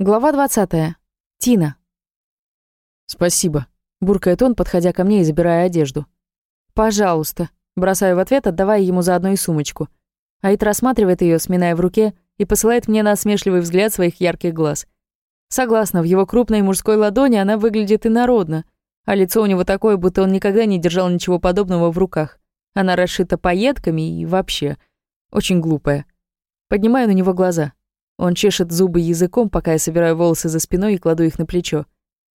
Глава 20. Тина. «Спасибо», — буркает он, подходя ко мне и забирая одежду. «Пожалуйста», — бросаю в ответ, отдавая ему заодно и сумочку. Аид рассматривает ее, сминая в руке, и посылает мне насмешливый взгляд своих ярких глаз. Согласна, в его крупной мужской ладони она выглядит инородно, а лицо у него такое, будто он никогда не держал ничего подобного в руках. Она расшита пайетками и вообще очень глупая. Поднимаю на него глаза — он чешет зубы языком, пока я собираю волосы за спиной и кладу их на плечо.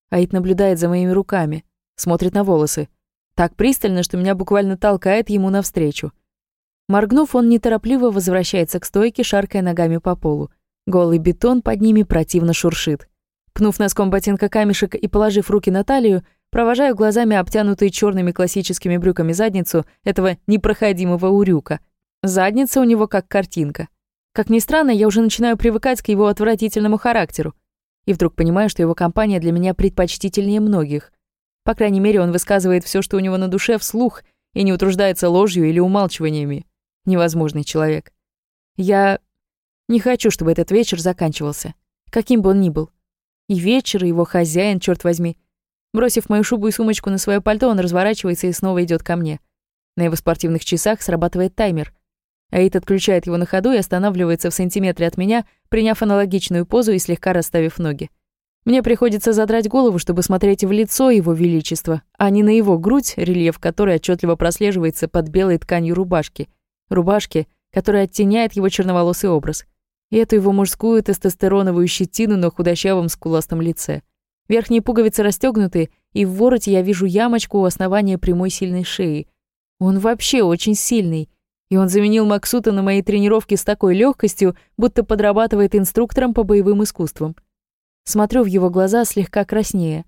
Аид наблюдает за моими руками, смотрит на волосы. Так пристально, что меня буквально толкает ему навстречу. Моргнув, он неторопливо возвращается к стойке, шаркая ногами по полу. Голый бетон под ними противно шуршит. Пнув носком ботинка камешек и положив руки на талию, провожаю глазами обтянутые черными классическими брюками задницу этого непроходимого урюка. Задница у него как картинка. Как ни странно, я уже начинаю привыкать к его отвратительному характеру. И вдруг понимаю, что его компания для меня предпочтительнее многих. По крайней мере, он высказывает все, что у него на душе, вслух, и не утруждается ложью или умалчиваниями. Невозможный человек. Я не хочу, чтобы этот вечер заканчивался. Каким бы он ни был. И вечер, и его хозяин, черт возьми. Бросив мою шубу и сумочку на свое пальто, он разворачивается и снова идет ко мне. На его спортивных часах срабатывает таймер. Аид отключает его на ходу и останавливается в сантиметре от меня, приняв аналогичную позу и слегка расставив ноги. Мне приходится задрать голову, чтобы смотреть в лицо его величества, а не на его грудь, рельеф которой отчетливо прослеживается под белой тканью рубашки. Рубашки, которая оттеняет его черноволосый образ. И эту его мужскую тестостероновую щетину на худощавом скуластом лице. Верхние пуговицы расстегнуты, и в вороте я вижу ямочку у основания прямой сильной шеи. Он вообще очень сильный, и он заменил Максута на моей тренировке с такой легкостью, будто подрабатывает инструктором по боевым искусствам. Смотрю в его глаза слегка краснее.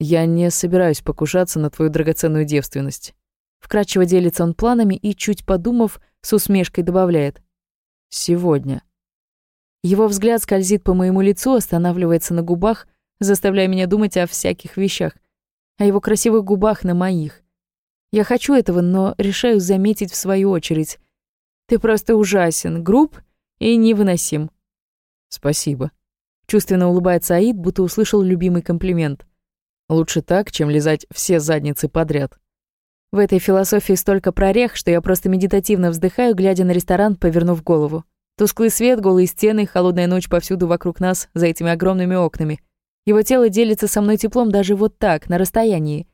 «Я не собираюсь покушаться на твою драгоценную девственность». Вкратчиво делится он планами и, чуть подумав, с усмешкой добавляет. «Сегодня». Его взгляд скользит по моему лицу, останавливается на губах, заставляя меня думать о всяких вещах. О его красивых губах на моих. Я хочу этого, но решаю заметить в свою очередь. Ты просто ужасен, груб и невыносим. Спасибо. Чувственно улыбается Аид, будто услышал любимый комплимент. Лучше так, чем лизать все задницы подряд. В этой философии столько прорех, что я просто медитативно вздыхаю, глядя на ресторан, повернув голову. Тусклый свет, голые стены, холодная ночь повсюду вокруг нас, за этими огромными окнами. Его тело делится со мной теплом даже вот так, на расстоянии.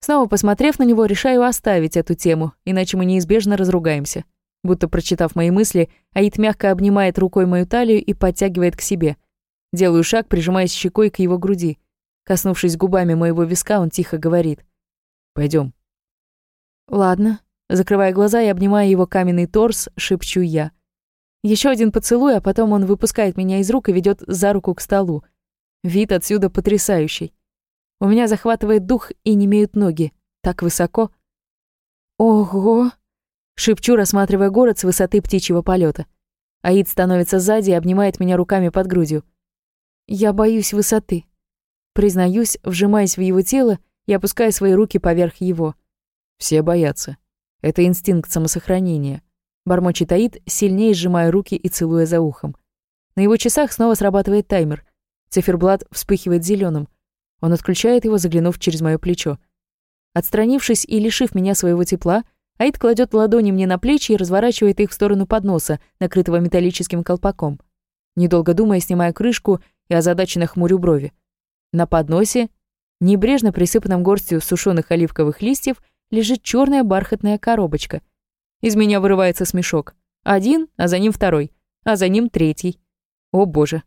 Снова посмотрев на него, решаю оставить эту тему, иначе мы неизбежно разругаемся. Будто прочитав мои мысли, Аид мягко обнимает рукой мою талию и подтягивает к себе. Делаю шаг, прижимаясь щекой к его груди. Коснувшись губами моего виска, он тихо говорит. Пойдем. «Ладно». Закрывая глаза и обнимая его каменный торс, шепчу я. Еще один поцелуй, а потом он выпускает меня из рук и ведет за руку к столу. Вид отсюда потрясающий. У меня захватывает дух и не имеют ноги. Так высоко. Ого! Шепчу, рассматривая город с высоты птичьего полета. Аид становится сзади и обнимает меня руками под грудью. Я боюсь высоты. Признаюсь, вжимаясь в его тело и опуская свои руки поверх его. Все боятся. Это инстинкт самосохранения. Бормочет Аид, сильнее сжимая руки и целуя за ухом. На его часах снова срабатывает таймер. Циферблат вспыхивает зеленым. Он отключает его, заглянув через моё плечо. Отстранившись и лишив меня своего тепла, Аид кладет ладони мне на плечи и разворачивает их в сторону подноса, накрытого металлическим колпаком. Недолго думая, снимаю крышку и озадаченно хмурю брови. На подносе, небрежно присыпанном горстью сушеных оливковых листьев, лежит черная бархатная коробочка. Из меня вырывается смешок. Один, а за ним второй, а за ним третий. О боже,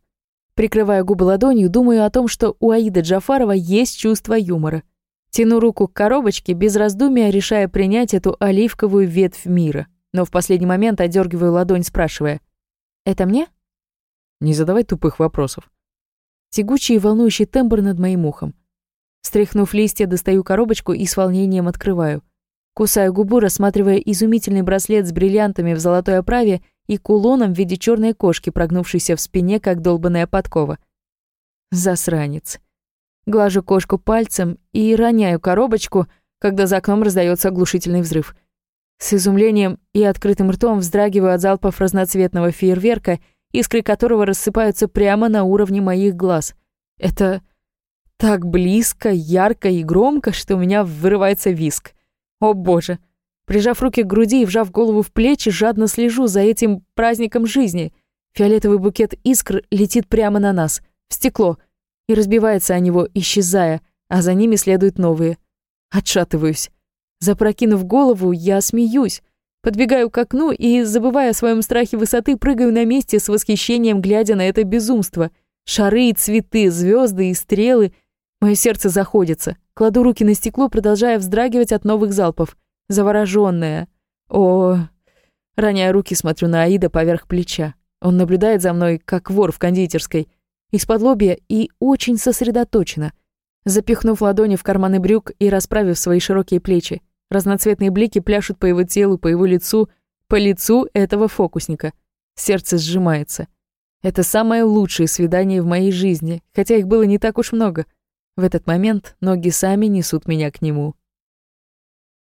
Прикрывая губы ладонью, думаю о том, что у Аида Джафарова есть чувство юмора. Тяну руку к коробочке, без раздумия решая принять эту оливковую ветвь мира. Но в последний момент одергиваю ладонь, спрашивая. «Это мне?» «Не задавай тупых вопросов». Тягучий и волнующий тембр над моим ухом. Стряхнув листья, достаю коробочку и с волнением открываю. Кусаю губу, рассматривая изумительный браслет с бриллиантами в золотой оправе и кулоном в виде черной кошки, прогнувшейся в спине, как долбаная подкова. Засранец. Глажу кошку пальцем и роняю коробочку, когда за окном раздается оглушительный взрыв. С изумлением и открытым ртом вздрагиваю от залпов разноцветного фейерверка искры которого рассыпаются прямо на уровне моих глаз. Это так близко, ярко и громко, что у меня вырывается виск. О боже! Прижав руки к груди и вжав голову в плечи, жадно слежу за этим праздником жизни. Фиолетовый букет искр летит прямо на нас, в стекло, и разбивается о него, исчезая, а за ними следуют новые. Отшатываюсь. Запрокинув голову, я смеюсь. Подбегаю к окну и, забывая о своем страхе высоты, прыгаю на месте с восхищением, глядя на это безумство. Шары и цветы, звезды и стрелы. Мое сердце заходится. Кладу руки на стекло, продолжая вздрагивать от новых залпов. Заворожённая. О, роняя руки, смотрю на Аида поверх плеча. Он наблюдает за мной, как вор в кондитерской. Из-под лобья и очень сосредоточенно. Запихнув ладони в карманы брюк и расправив свои широкие плечи. Разноцветные блики пляшут по его телу, по его лицу, по лицу этого фокусника. Сердце сжимается. Это самое лучшее свидание в моей жизни, хотя их было не так уж много. В этот момент ноги сами несут меня к нему.